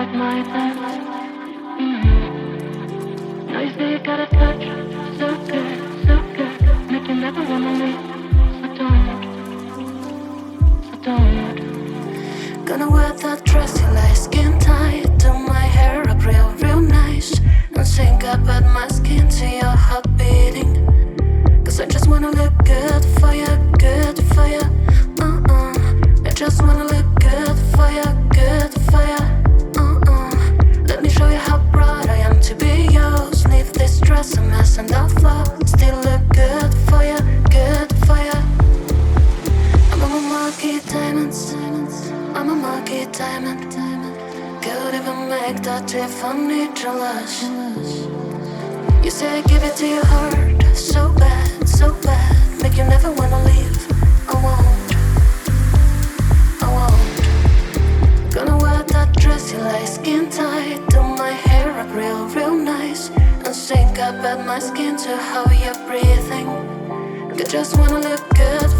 like my. Mm. Now you say you got a touch, Make that. You say give it to your heart, so bad, so bad, make you never wanna leave. I won't, I won't. Gonna wear that dress you like skin tight, do my hair up real, real nice, and sync up at my skin to how you're breathing. I just wanna look good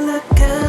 look good.